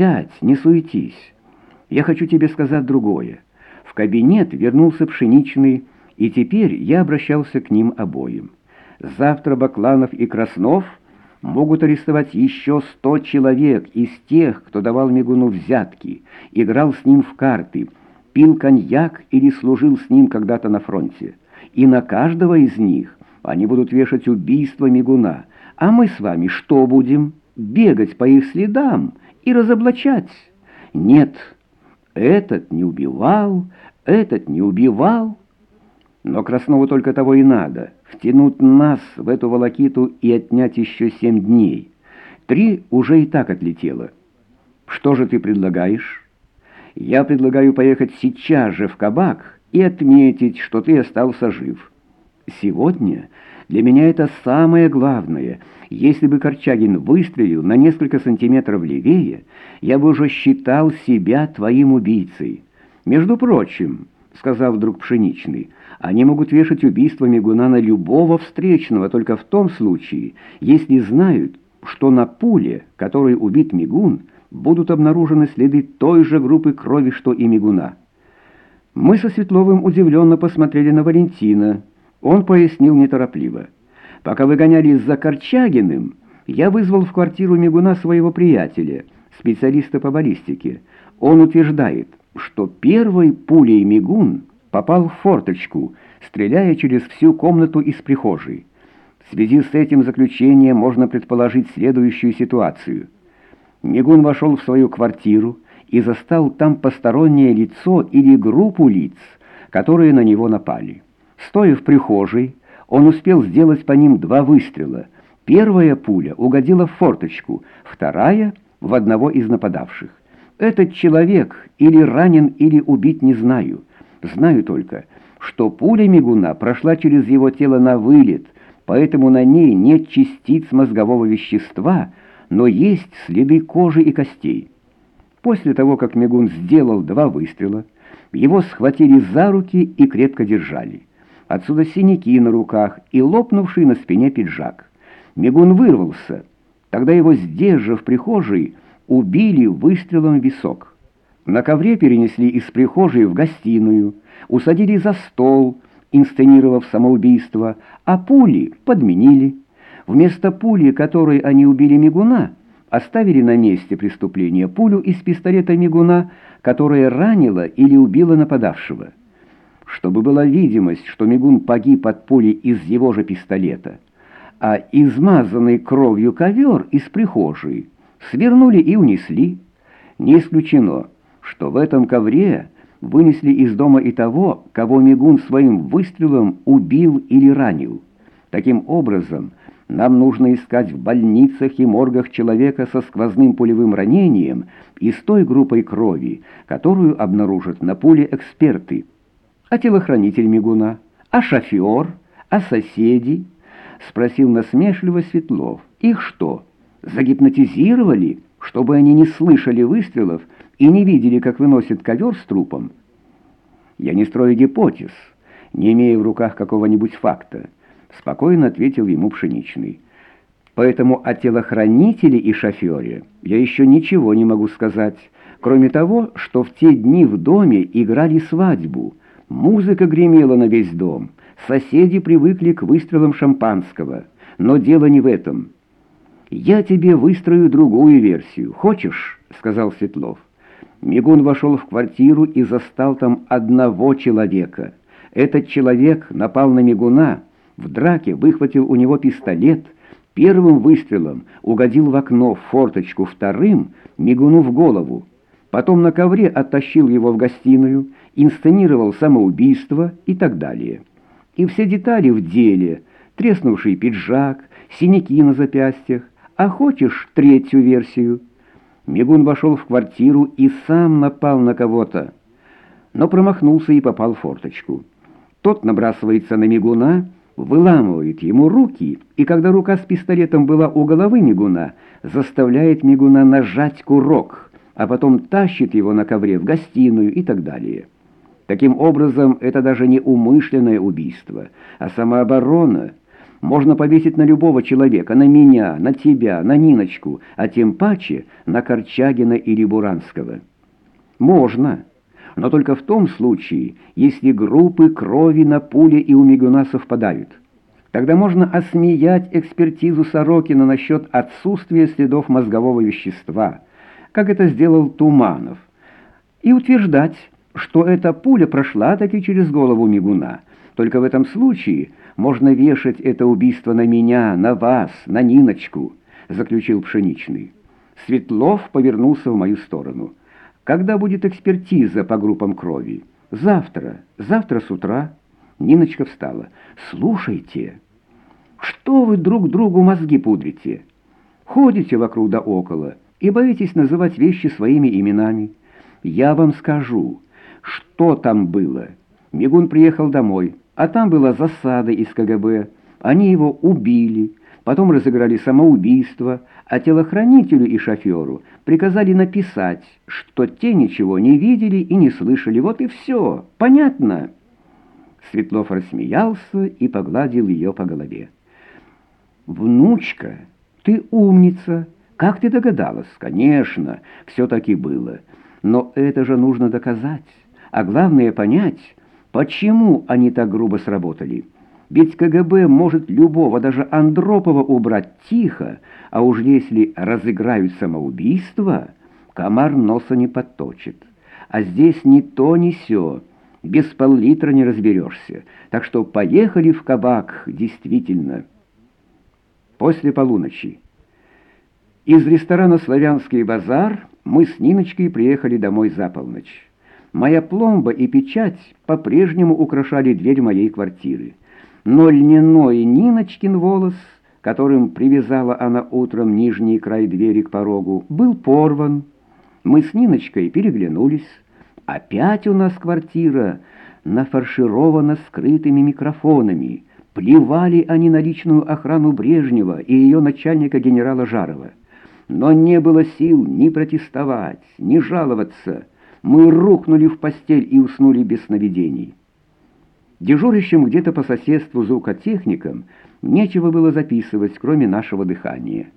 сядь, не суетись. Я хочу тебе сказать другое. В кабинет вернулся Пшеничный, и теперь я обращался к ним обоим. Завтра Бакланов и Краснов могут арестовать еще сто человек из тех, кто давал Мигуну взятки, играл с ним в карты, пил коньяк или служил с ним когда-то на фронте. И на каждого из них они будут вешать убийство Мигуна. А мы с вами что будем? Бегать по их следам и разоблачать? Нет, этот не убивал, этот не убивал. Но Краснову только того и надо — втянуть нас в эту волокиту и отнять еще семь дней. Три уже и так отлетело. Что же ты предлагаешь? Я предлагаю поехать сейчас же в кабак и отметить, что ты остался жив. Сегодня для меня это самое главное. Если бы Корчагин выстрелил на несколько сантиметров левее, я бы уже считал себя твоим убийцей. Между прочим, — сказал вдруг Пшеничный, — они могут вешать убийство Мигуна на любого встречного только в том случае, если знают, что на пуле, которой убит Мигун, будут обнаружены следы той же группы крови, что и Мигуна. Мы со Светловым удивленно посмотрели на Валентина. Он пояснил неторопливо. «Пока вы гонялись за Корчагиным, я вызвал в квартиру Мигуна своего приятеля, специалиста по баллистике. Он утверждает, что первой пулей Мигун попал в форточку, стреляя через всю комнату из прихожей. В связи с этим заключением можно предположить следующую ситуацию. Мигун вошел в свою квартиру и застал там постороннее лицо или группу лиц, которые на него напали. Стоя в прихожей, он успел сделать по ним два выстрела. Первая пуля угодила в форточку, вторая — в одного из нападавших. Этот человек или ранен, или убит не знаю. Знаю только, что пуля мигуна прошла через его тело на вылет, поэтому на ней нет частиц мозгового вещества, но есть следы кожи и костей. После того, как мигун сделал два выстрела, его схватили за руки и крепко держали. Отсюда синяки на руках и лопнувший на спине пиджак. Мигун вырвался. Тогда его здесь в прихожей, убили выстрелом в висок. На ковре перенесли из прихожей в гостиную, усадили за стол, инсценировав самоубийство, а пули подменили. Вместо пули, которой они убили Мигуна, оставили на месте преступления пулю из пистолета Мигуна, которая ранила или убила нападавшего. Чтобы была видимость, что Мигун погиб от пули из его же пистолета, а измазанный кровью ковер из прихожей свернули и унесли. Не исключено, что в этом ковре вынесли из дома и того, кого Мигун своим выстрелом убил или ранил. Таким образом, нам нужно искать в больницах и моргах человека со сквозным пулевым ранением и с той группой крови, которую обнаружат на пуле эксперты. А телохранитель Мигуна? А шофер? А соседи? Спросил насмешливо Светлов. Их что, загипнотизировали, чтобы они не слышали выстрелов и не видели, как выносит ковер с трупом? Я не строю гипотез, не имея в руках какого-нибудь факта, спокойно ответил ему Пшеничный. Поэтому о телохранителе и шофере я еще ничего не могу сказать, кроме того, что в те дни в доме играли свадьбу, музыка гремела на весь дом, соседи привыкли к выстрелам шампанского, но дело не в этом. «Я тебе выстрою другую версию. Хочешь?» — сказал Светлов. Мигун вошел в квартиру и застал там одного человека. Этот человек напал на Мигуна, в драке выхватил у него пистолет, первым выстрелом угодил в окно, в форточку, вторым — Мигуну в голову. Потом на ковре оттащил его в гостиную, инсценировал самоубийство и так далее. И все детали в деле — треснувший пиджак, синяки на запястьях, а хочешь третью версию? Мигун вошел в квартиру и сам напал на кого-то, но промахнулся и попал в форточку. Тот набрасывается на Мигуна, выламывает ему руки, и когда рука с пистолетом была у головы Мигуна, заставляет Мигуна нажать курок, а потом тащит его на ковре в гостиную и так далее. Таким образом, это даже не умышленное убийство, а самооборона — можно повесить на любого человека, на меня, на тебя, на Ниночку, а тем паче на Корчагина или Буранского. Можно, но только в том случае, если группы крови на пуле и у мигуна совпадают. Тогда можно осмеять экспертизу Сорокина насчет отсутствия следов мозгового вещества, как это сделал Туманов, и утверждать, что эта пуля прошла таки через голову мигуна. Только в этом случае можно вешать это убийство на меня, на вас, на Ниночку, заключил Пшеничный. Светлов повернулся в мою сторону. Когда будет экспертиза по группам крови? Завтра. Завтра с утра. Ниночка встала. «Слушайте, что вы друг другу мозги пудрите? Ходите вокруг да около и боитесь называть вещи своими именами. Я вам скажу, что там было. Мигун приехал домой, а там была засада из КГБ. Они его убили, потом разыграли самоубийство, а телохранителю и шоферу приказали написать, что те ничего не видели и не слышали. Вот и все. Понятно?» Светлов рассмеялся и погладил ее по голове. «Внучка, ты умница! Как ты догадалась? Конечно, все таки было. Но это же нужно доказать. А главное понять, почему они так грубо сработали. Ведь КГБ может любого, даже Андропова, убрать тихо, а уж если разыграют самоубийство, комар носа не подточит. А здесь ни то, ни сё без пол-литра не разберешься. Так что поехали в кабак, действительно. После полуночи. Из ресторана «Славянский базар» мы с Ниночкой приехали домой за полночь. Моя пломба и печать по-прежнему украшали дверь моей квартиры. Но льняной Ниночкин волос, которым привязала она утром нижний край двери к порогу, был порван. Мы с Ниночкой переглянулись. Опять у нас квартира нафарширована скрытыми микрофонами. Плевали они на личную охрану Брежнева и ее начальника генерала Жарова. Но не было сил ни протестовать, ни жаловаться. Мы рухнули в постель и уснули без сновидений. Дежурящим где-то по соседству звукотехникам нечего было записывать, кроме нашего дыхания.